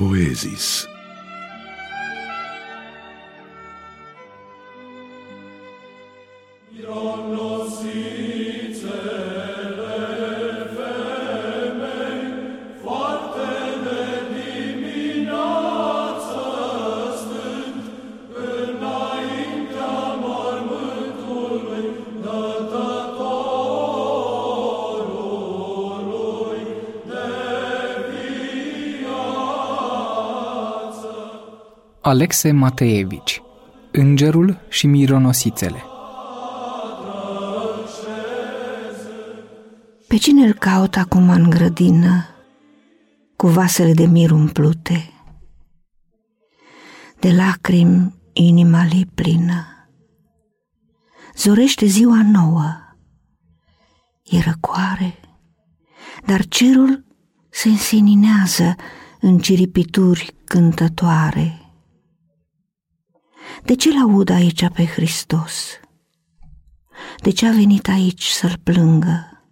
poesis. Alexe Mateevici Îngerul și mironosițele Pe cine îl caut acum în grădină, cu vasele de mir umplute? De lacrimi inima li plină. Zorește ziua nouă, e răcoare, dar cerul se înseninează în ciripituri cântătoare. De ce l-aud aici pe Hristos? De ce a venit aici să-l plângă?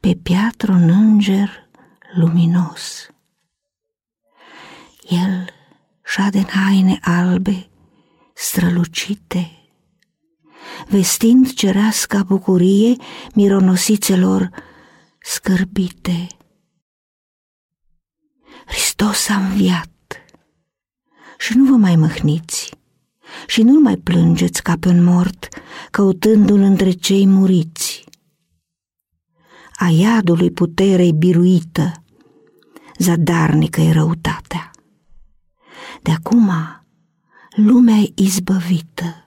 Pe piatră un înger luminos. El șade în haine albe, strălucite, vestind cereasca bucurie mironosițelor scârbite. Hristos a înviat și nu vă mai măhniți și nu mai plângeți ca pe un mort, căutându-l între cei muriți. A iadului puterei biruită, zadarnică e răutatea. De acum lumea e izbăvită.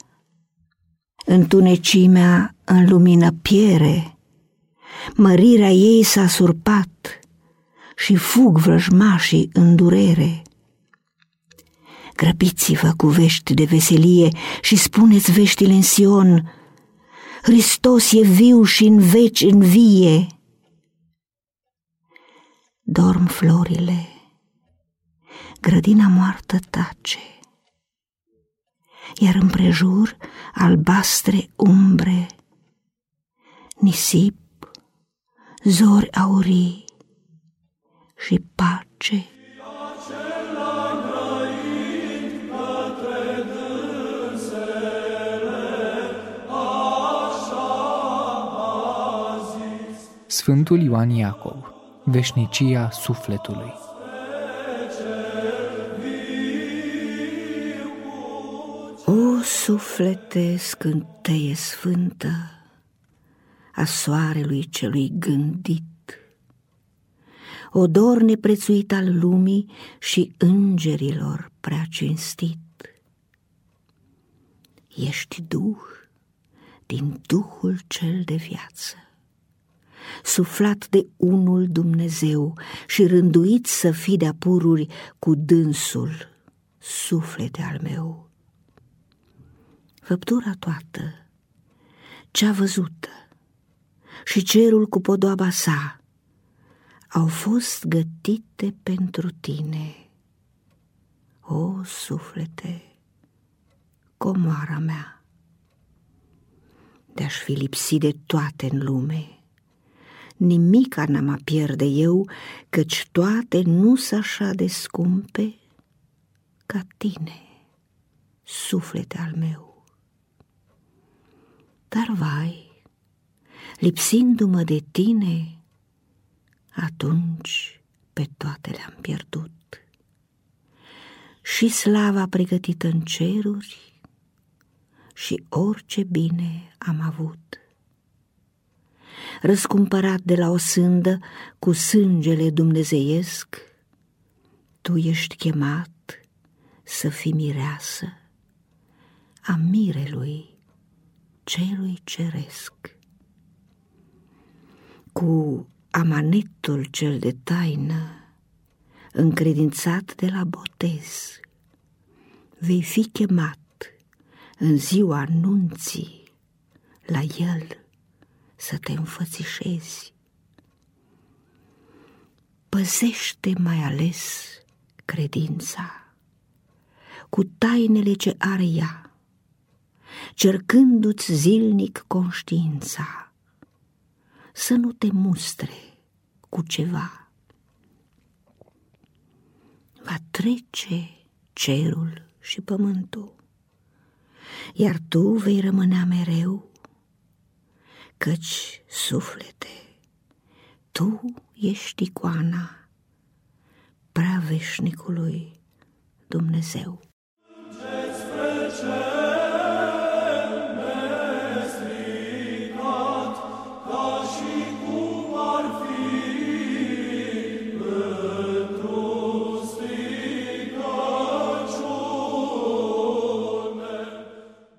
Întunecimea în lumină piere, mărirea ei s-a surpat și fug vrăjmașii în durere Grăbiți-vă cu vești de veselie și spuneți veștile în Sion. Hristos e viu și în veci învie. Dorm florile, grădina moartă tace, iar împrejur albastre umbre, nisip, zori aurii și pace. Sfântul Ioan Iacov, Veșnicia Sufletului. O suflete scânteie sfântă a soarelui celui gândit, odor neprețuit al lumii și îngerilor prea cinstit. Ești Duh din Duhul cel de viață suflat de unul Dumnezeu și rânduit să fii de pururi cu dânsul, suflete al meu. Făptura toată, cea văzută și cerul cu podoaba sa, au fost gătite pentru tine. O, suflete, comoara mea, de-aș fi lipsit de toate în lume, nimic n-am a pierde eu, căci toate nu s așa de scumpe ca tine, suflete al meu. Dar vai, lipsindu-mă de tine, atunci pe toate le-am pierdut. Și slava pregătită în ceruri și orice bine am avut răscumpărat de la o sândă cu sângele dumnezeiesc, tu ești chemat să fii mireasă a mirelui celui ceresc. Cu amanetul cel de taină, încredințat de la botez, vei fi chemat în ziua anunții la el să te înfățișezi. Păzește mai ales credința cu tainele ce are ea, cercându-ți zilnic conștiința, să nu te mustre cu ceva. va trece cerul și pământul, iar tu vei rămânea mereu, căci, suflete, tu ești icoana prea veșnicului Dumnezeu.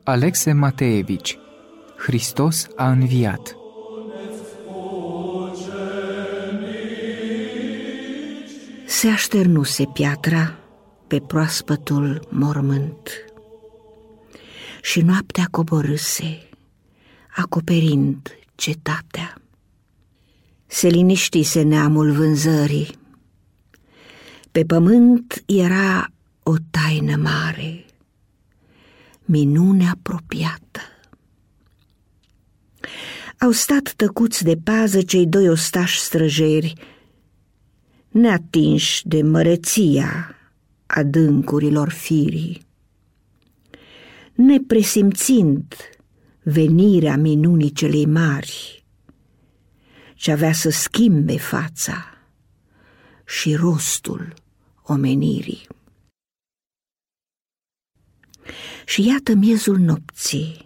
Alexe Mateevici Hristos a înviat Se așternuse piatra pe proaspătul mormânt și noaptea coborâse, acoperind cetatea. Se liniștise neamul vânzării. Pe pământ era o taină mare, minune apropiată. Au stat tăcuți de pază cei doi ostași străjeri, neatinși de măreția adâncurilor firii. Nepresimțind venirea minunii celei mari, ce avea să schimbe fața și rostul omenirii. Și iată miezul nopții,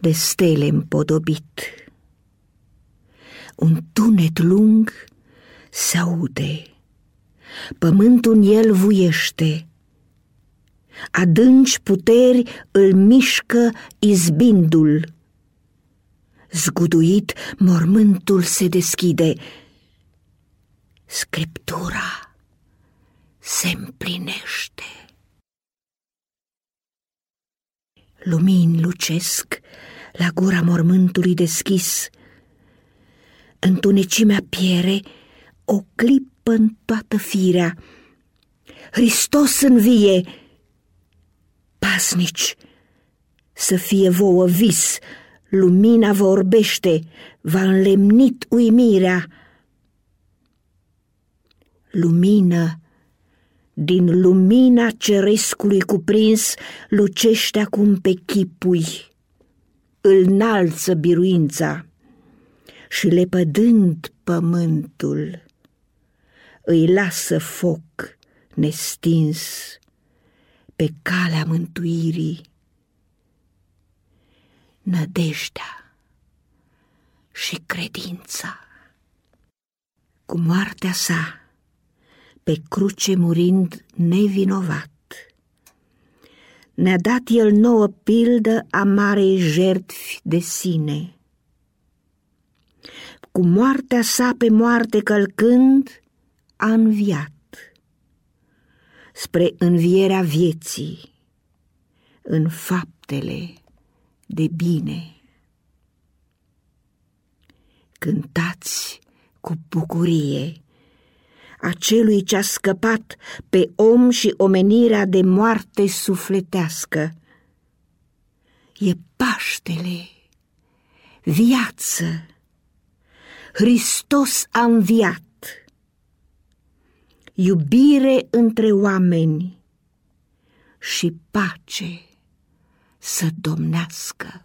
de stele împodobit. Un tunet lung se aude, pământul în el vuiește, adânci puteri îl mișcă izbindul. Zguduit, mormântul se deschide. Scriptura se împlinește. Lumini lucesc la gura mormântului deschis. Întunecimea piere o clipă în toată firea. Hristos învie! Pasnici, să fie vouă vis, lumina vă orbește, va înlemnit uimirea. Lumină, din lumina cerescului cuprins, lucește acum pe chipui, îl înalță biruința și lepădând pământul, îi lasă foc nestins pe calea mântuirii. Nădejdea și credința. Cu moartea sa, pe cruce murind nevinovat, ne-a dat el nouă pildă a marei jertfi de sine. Cu moartea sa pe moarte călcând, a înviat spre învierea vieții în faptele de bine. Cântați cu bucurie acelui ce a scăpat pe om și omenirea de moarte sufletească. E Paștele, viață, Hristos a înviat iubire între oameni și pace să domnească.